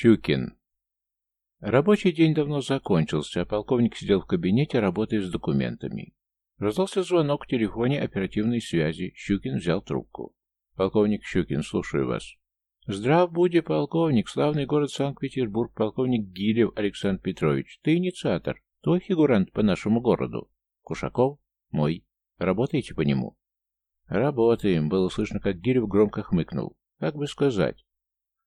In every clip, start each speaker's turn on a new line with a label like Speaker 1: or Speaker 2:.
Speaker 1: Щукин. Рабочий день давно закончился, а полковник сидел в кабинете, работая с документами. Раздался звонок в телефоне оперативной связи. Щукин взял трубку. «Полковник Щукин, слушаю вас». «Здрав буди, полковник, славный город Санкт-Петербург, полковник Гилев Александр Петрович. Ты инициатор, твой фигурант по нашему городу. Кушаков? Мой. Работаете по нему?» «Работаем», — было слышно, как Гилев громко хмыкнул. «Как бы сказать?»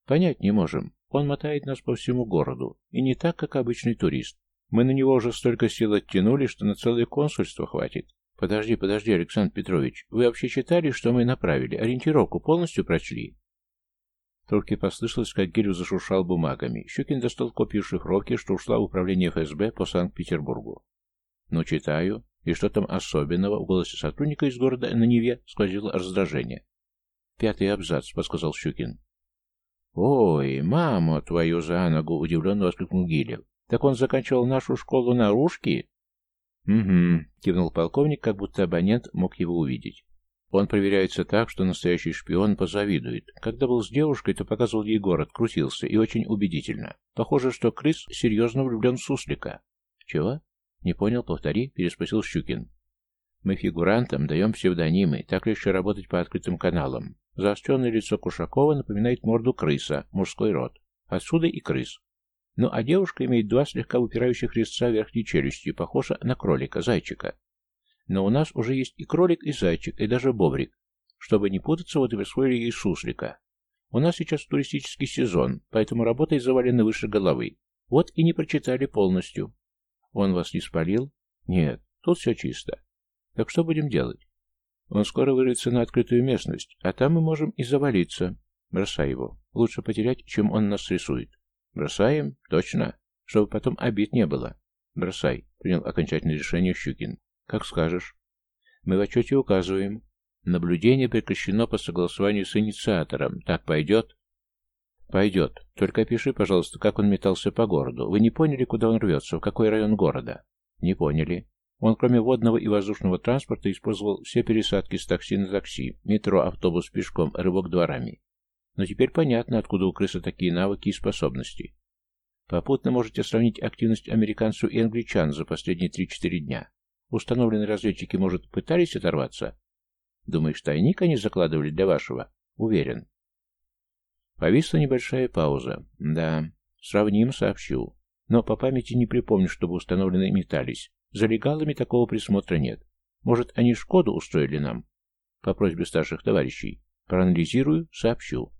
Speaker 1: «Понять не можем. Он мотает нас по всему городу, и не так, как обычный турист. Мы на него уже столько сил оттянули, что на целое консульство хватит. Подожди, подожди, Александр Петрович, вы вообще читали, что мы направили? Ориентировку полностью прочли? Трубке послышалось, как Гирю зашуршал бумагами. Щукин достал копию шифровки, что ушла в управление ФСБ по Санкт-Петербургу. «Ну, читаю. И что там особенного?» В голосе сотрудника из города на Неве сквозило раздражение. «Пятый абзац», — подсказал Щукин. «Ой, маму твою за ногу!» — удивленно воскликнул Гилев. «Так он заканчивал нашу школу наружки?» «Угу», — кивнул полковник, как будто абонент мог его увидеть. Он проверяется так, что настоящий шпион позавидует. Когда был с девушкой, то показывал ей город, крутился, и очень убедительно. Похоже, что крыс серьезно влюблен в суслика. «Чего?» «Не понял, повтори», — переспросил Щукин. «Мы фигурантам даем псевдонимы, так легче работать по открытым каналам. Заостренное лицо Кушакова напоминает морду крыса, мужской род. Отсюда и крыс. Ну а девушка имеет два слегка выпирающих резца верхней челюсти, похожа на кролика, зайчика. Но у нас уже есть и кролик, и зайчик, и даже бобрик. Чтобы не путаться, вот и присвоили ей суслика. У нас сейчас туристический сезон, поэтому работой завалены выше головы. Вот и не прочитали полностью. Он вас не спалил? Нет, тут все чисто. Так что будем делать? Он скоро вырвется на открытую местность, а там мы можем и завалиться. Бросай его. Лучше потерять, чем он нас рисует. Бросаем? Точно. Чтобы потом обид не было. Бросай. Принял окончательное решение Щукин. Как скажешь. Мы в отчете указываем. Наблюдение прекращено по согласованию с инициатором. Так пойдет? Пойдет. Только пиши, пожалуйста, как он метался по городу. Вы не поняли, куда он рвется, в какой район города? Не поняли. Он, кроме водного и воздушного транспорта, использовал все пересадки с такси на такси, метро, автобус пешком, рывок дворами. Но теперь понятно, откуда у крысы такие навыки и способности. Попутно можете сравнить активность американцев и англичан за последние 3-4 дня. Установленные разведчики, может, пытались оторваться? Думаешь, тайник они закладывали для вашего? Уверен. Повисла небольшая пауза. Да, сравним, сообщу. Но по памяти не припомню, чтобы установленные метались. За легалами такого присмотра нет. Может, они Шкоду устроили нам? По просьбе старших товарищей. Проанализирую, сообщу.